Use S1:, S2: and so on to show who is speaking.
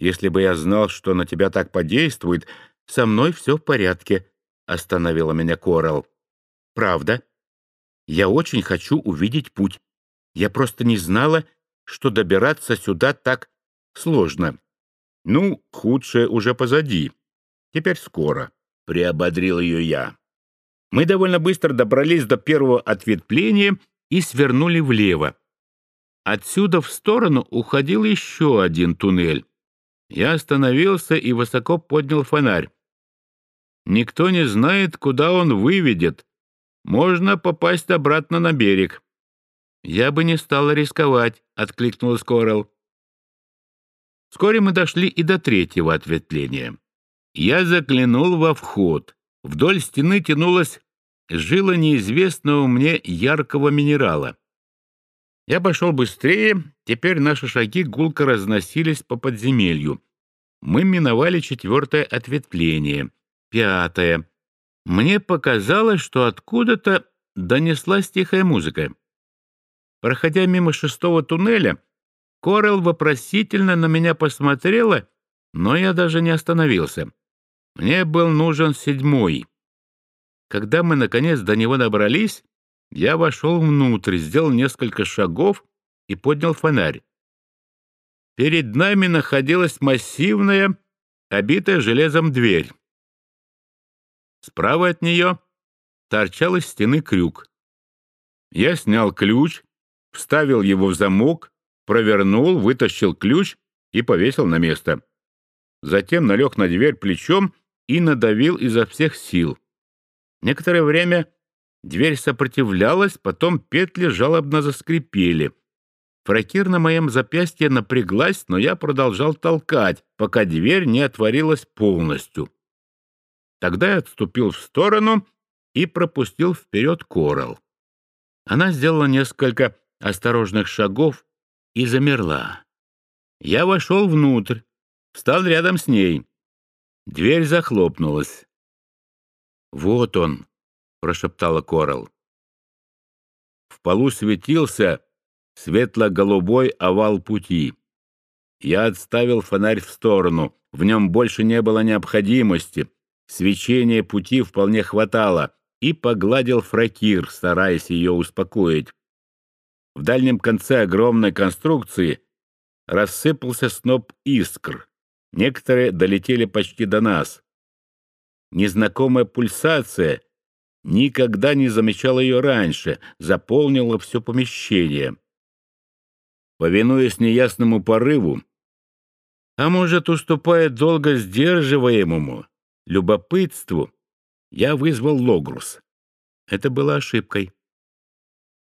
S1: Если бы я знал, что на тебя так подействует, со мной все в порядке», — остановила меня Корал. «Правда? Я очень хочу увидеть путь. Я просто не знала, что добираться сюда так сложно». «Ну, худшее уже позади. Теперь скоро», — приободрил ее я. Мы довольно быстро добрались до первого ответвления и свернули влево. Отсюда в сторону уходил еще один туннель. Я остановился и высоко поднял фонарь. Никто не знает, куда он выведет. Можно попасть обратно на берег. «Я бы не стала рисковать», — откликнулась Корел. Вскоре мы дошли и до третьего ответвления. Я заглянул во вход. Вдоль стены тянулась жила неизвестного мне яркого минерала. Я пошел быстрее, теперь наши шаги гулко разносились по подземелью. Мы миновали четвертое ответвление, пятое. Мне показалось, что откуда-то донеслась тихая музыка. Проходя мимо шестого туннеля, Корел вопросительно на меня посмотрела, но я даже не остановился. Мне был нужен седьмой. Когда мы, наконец, до него добрались, я вошел внутрь, сделал несколько шагов и поднял фонарь. Перед нами находилась массивная, обитая железом дверь. Справа от нее торчал из стены крюк. Я снял ключ, вставил его в замок, провернул, вытащил ключ и повесил на место. Затем налег на дверь плечом и надавил изо всех сил. Некоторое время дверь сопротивлялась, потом петли жалобно заскрипели. Фракир на моем запястье напряглась, но я продолжал толкать, пока дверь не отворилась полностью. Тогда я отступил в сторону и пропустил вперед Корал. Она сделала несколько осторожных шагов и замерла. Я вошел внутрь, встал рядом с ней. Дверь захлопнулась. «Вот он», — прошептала Корал. В полу светился светло-голубой овал пути. Я отставил фонарь в сторону. В нем больше не было необходимости. Свечения пути вполне хватало. И погладил фракир, стараясь ее успокоить. В дальнем конце огромной конструкции рассыпался сноп искр. Некоторые долетели почти до нас. Незнакомая пульсация, никогда не замечал ее раньше, заполнила все помещение. Повинуясь неясному порыву, а может, уступая долго сдерживаемому любопытству, я вызвал Логрус. Это было ошибкой.